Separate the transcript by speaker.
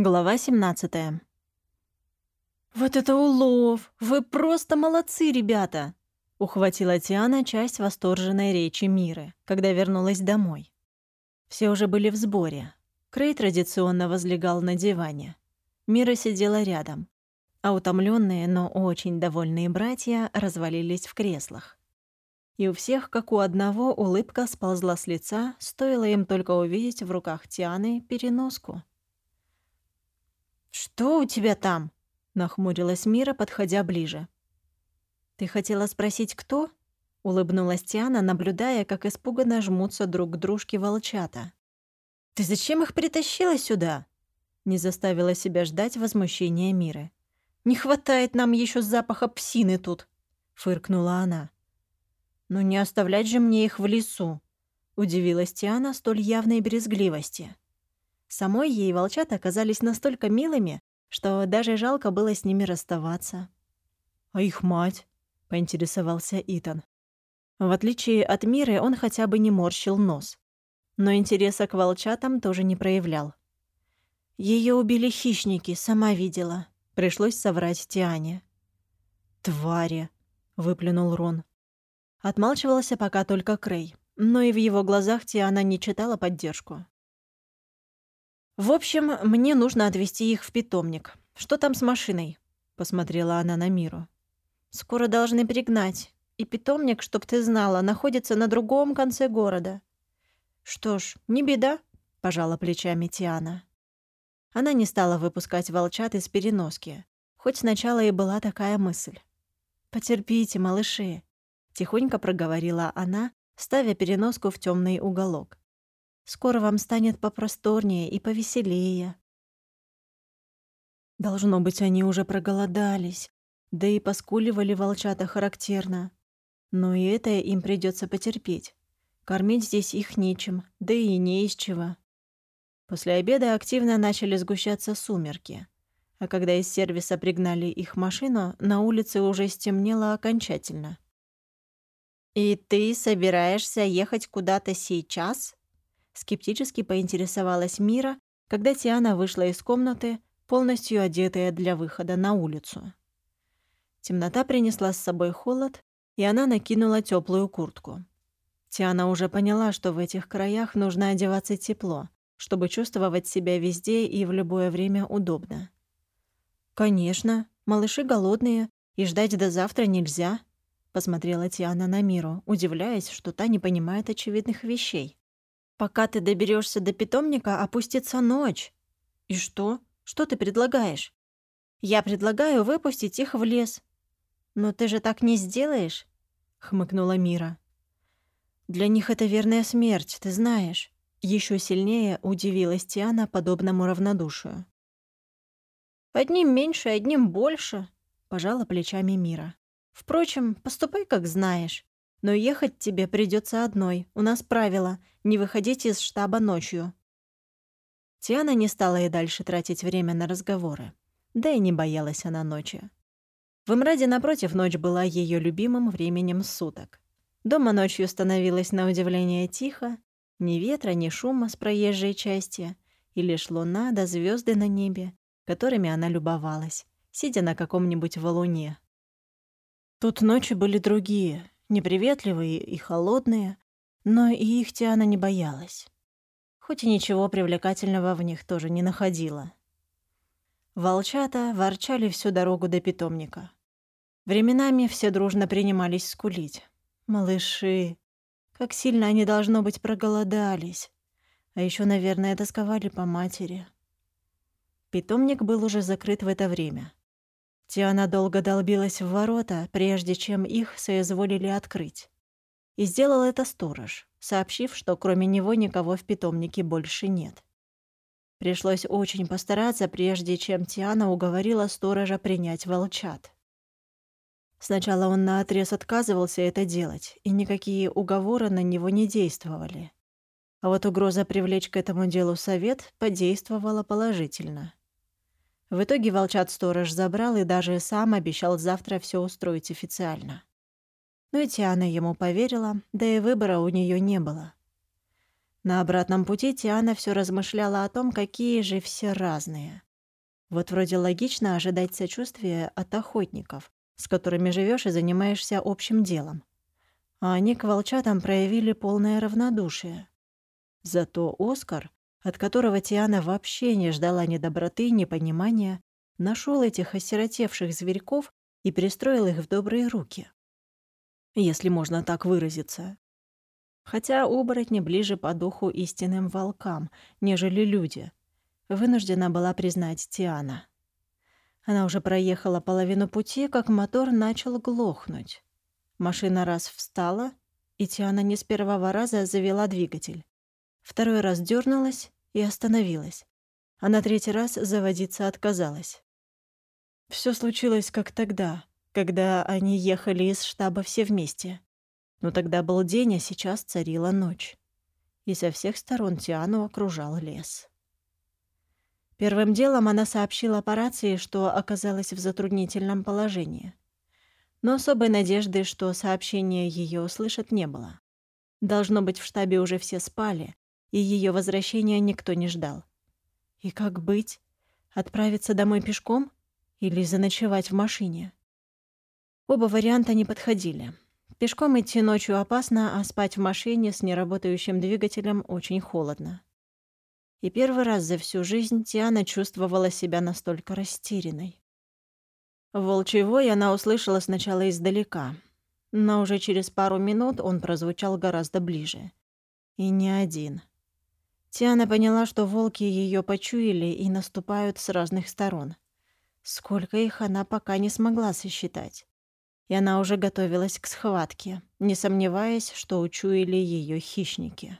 Speaker 1: Глава 17. «Вот это улов! Вы просто молодцы, ребята!» — ухватила Тиана часть восторженной речи Миры, когда вернулась домой. Все уже были в сборе. Крей традиционно возлегал на диване. Мира сидела рядом, а утомленные, но очень довольные братья развалились в креслах. И у всех, как у одного, улыбка сползла с лица, стоило им только увидеть в руках Тианы переноску. «Что у тебя там?» — нахмурилась Мира, подходя ближе. «Ты хотела спросить, кто?» — улыбнулась Тиана, наблюдая, как испуганно жмутся друг к дружке волчата. «Ты зачем их притащила сюда?» Не заставила себя ждать возмущения Миры. «Не хватает нам еще запаха псины тут!» — фыркнула она. «Ну не оставлять же мне их в лесу!» — удивилась Тиана столь явной брезгливости. Самой ей волчата оказались настолько милыми, что даже жалко было с ними расставаться. «А их мать?» — поинтересовался Итан. В отличие от Миры, он хотя бы не морщил нос. Но интереса к волчатам тоже не проявлял. Ее убили хищники, сама видела. Пришлось соврать Тиане. «Твари!» — выплюнул Рон. Отмалчивался пока только Крей, но и в его глазах Тиана не читала поддержку. «В общем, мне нужно отвезти их в питомник. Что там с машиной?» — посмотрела она на Миру. «Скоро должны пригнать. И питомник, чтоб ты знала, находится на другом конце города». «Что ж, не беда», — пожала плечами Тиана. Она не стала выпускать волчат из переноски, хоть сначала и была такая мысль. «Потерпите, малыши», — тихонько проговорила она, ставя переноску в темный уголок. Скоро вам станет попросторнее и повеселее. Должно быть, они уже проголодались, да и поскуливали волчата характерно. Но и это им придется потерпеть. Кормить здесь их нечем, да и не из чего. После обеда активно начали сгущаться сумерки. А когда из сервиса пригнали их машину, на улице уже стемнело окончательно. «И ты собираешься ехать куда-то сейчас?» Скептически поинтересовалась Мира, когда Тиана вышла из комнаты, полностью одетая для выхода на улицу. Темнота принесла с собой холод, и она накинула теплую куртку. Тиана уже поняла, что в этих краях нужно одеваться тепло, чтобы чувствовать себя везде и в любое время удобно. «Конечно, малыши голодные, и ждать до завтра нельзя», — посмотрела Тиана на Миру, удивляясь, что та не понимает очевидных вещей. Пока ты доберешься до питомника, опустится ночь. И что? Что ты предлагаешь? Я предлагаю выпустить их в лес. Но ты же так не сделаешь, хмыкнула Мира. Для них это верная смерть, ты знаешь. Еще сильнее удивилась Тиана подобному равнодушию. Одним меньше, одним больше, пожала плечами Мира. Впрочем, поступай как знаешь. Но ехать тебе придется одной. У нас правило — не выходить из штаба ночью». Тиана не стала и дальше тратить время на разговоры. Да и не боялась она ночи. В Имраде, напротив, ночь была ее любимым временем суток. Дома ночью становилось на удивление тихо, ни ветра, ни шума с проезжей части, и лишь луна да звезды на небе, которыми она любовалась, сидя на каком-нибудь валуне. Тут ночи были другие, неприветливые и холодные, но и их Тиана не боялась. Хоть и ничего привлекательного в них тоже не находила. Волчата ворчали всю дорогу до питомника. Временами все дружно принимались скулить. Малыши, как сильно они, должно быть, проголодались. А еще, наверное, тосковали по матери. Питомник был уже закрыт в это время. Тиана долго долбилась в ворота, прежде чем их соизволили открыть. И сделал это сторож, сообщив, что кроме него никого в питомнике больше нет. Пришлось очень постараться, прежде чем Тиана уговорила сторожа принять волчат. Сначала он наотрез отказывался это делать, и никакие уговоры на него не действовали. А вот угроза привлечь к этому делу совет подействовала положительно. В итоге волчат-сторож забрал и даже сам обещал завтра все устроить официально. Но и Тиана ему поверила, да и выбора у нее не было. На обратном пути Тиана все размышляла о том, какие же все разные. Вот вроде логично ожидать сочувствия от охотников, с которыми живешь и занимаешься общим делом. А они к волчатам проявили полное равнодушие. Зато Оскар, от которого Тиана вообще не ждала ни доброты, ни понимания, нашел этих осиротевших зверьков и перестроил их в добрые руки. Если можно так выразиться. Хотя оборотни ближе по духу истинным волкам, нежели люди, вынуждена была признать Тиана. Она уже проехала половину пути, как мотор начал глохнуть. Машина раз встала, и Тиана не с первого раза завела двигатель. Второй раз дернулась и остановилась. А на третий раз заводиться отказалась. Все случилось как тогда, когда они ехали из штаба все вместе. Но тогда был день, а сейчас царила ночь. И со всех сторон Тиану окружал лес. Первым делом она сообщила по рации, что оказалась в затруднительном положении. Но особой надежды, что сообщение ее услышат, не было. Должно быть, в штабе уже все спали, и ее возвращения никто не ждал. И как быть? Отправиться домой пешком или заночевать в машине? Оба варианта не подходили. Пешком идти ночью опасно, а спать в машине с неработающим двигателем очень холодно. И первый раз за всю жизнь Тиана чувствовала себя настолько растерянной. Волчий вой она услышала сначала издалека, но уже через пару минут он прозвучал гораздо ближе. И не один. Тиана поняла, что волки ее почуяли и наступают с разных сторон. Сколько их она пока не смогла сосчитать. И она уже готовилась к схватке, не сомневаясь, что учуяли ее хищники.